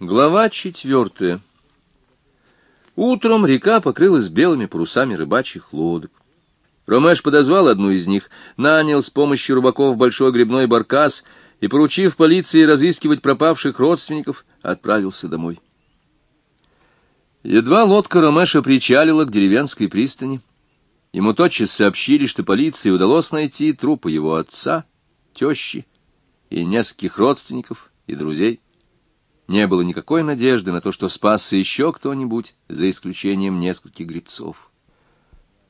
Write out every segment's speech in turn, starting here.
Глава четвертая. Утром река покрылась белыми парусами рыбачьих лодок. Ромеш подозвал одну из них, нанял с помощью рыбаков большой грибной баркас и, поручив полиции разыскивать пропавших родственников, отправился домой. Едва лодка Ромеша причалила к деревенской пристани, ему тотчас сообщили, что полиции удалось найти трупы его отца, тещи и нескольких родственников и друзей не было никакой надежды на то, что спасся еще кто-нибудь, за исключением нескольких грибцов.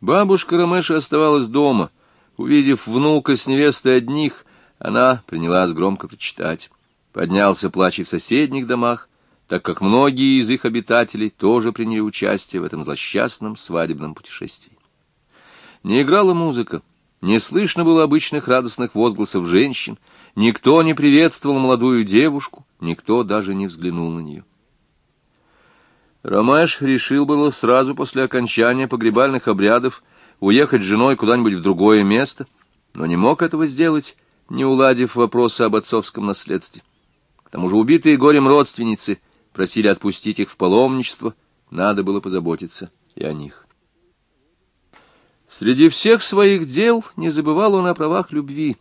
Бабушка Ромеша оставалась дома. Увидев внука с невестой одних, она принялась громко прочитать. Поднялся плач и в соседних домах, так как многие из их обитателей тоже приняли участие в этом злосчастном свадебном путешествии. Не играла музыка, не слышно было обычных радостных возгласов женщин, никто не приветствовал молодую девушку, никто даже не взглянул на нее. Ромеш решил было сразу после окончания погребальных обрядов уехать с женой куда-нибудь в другое место, но не мог этого сделать, не уладив вопроса об отцовском наследстве. К тому же убитые горем родственницы просили отпустить их в паломничество, надо было позаботиться и о них. Среди всех своих дел не забывал он о правах любви.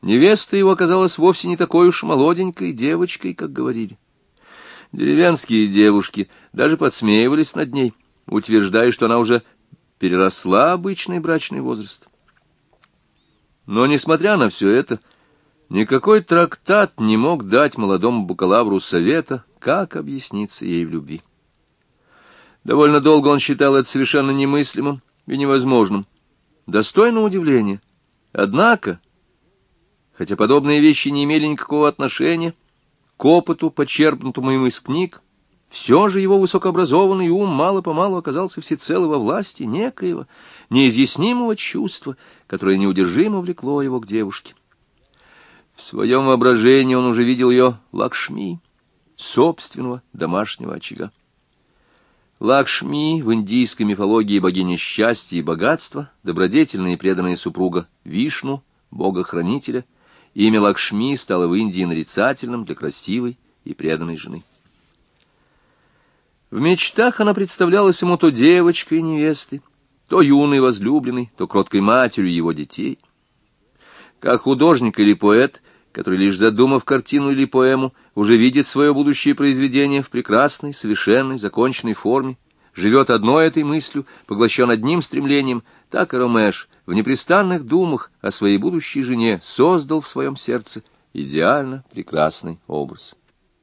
Невеста его оказалась вовсе не такой уж молоденькой девочкой, как говорили. Деревенские девушки даже подсмеивались над ней, утверждая, что она уже переросла обычный брачный возраст. Но, несмотря на все это, никакой трактат не мог дать молодому бакалавру совета, как объясниться ей в любви. Довольно долго он считал это совершенно немыслимым, и невозможным. Достойно удивления. Однако, хотя подобные вещи не имели никакого отношения к опыту, почерпнутому им из книг, все же его высокообразованный ум мало-помалу оказался всецело во власти некоего неизъяснимого чувства, которое неудержимо влекло его к девушке. В своем воображении он уже видел ее Лакшми, собственного домашнего очага. Лакшми в индийской мифологии богиня счастья и богатства, добродетельная и преданная супруга Вишну, бога-хранителя, имя Лакшми стало в Индии нарицательным для красивой и преданной жены. В мечтах она представлялась ему то девочкой невестой, то юной возлюбленной, то кроткой матерью его детей. Как художник или поэт, который, лишь задумав картину или поэму, уже видит свое будущее произведение в прекрасной, совершенной, законченной форме, живет одной этой мыслью, поглощен одним стремлением, так и Ромеш в непрестанных думах о своей будущей жене создал в своем сердце идеально прекрасный образ.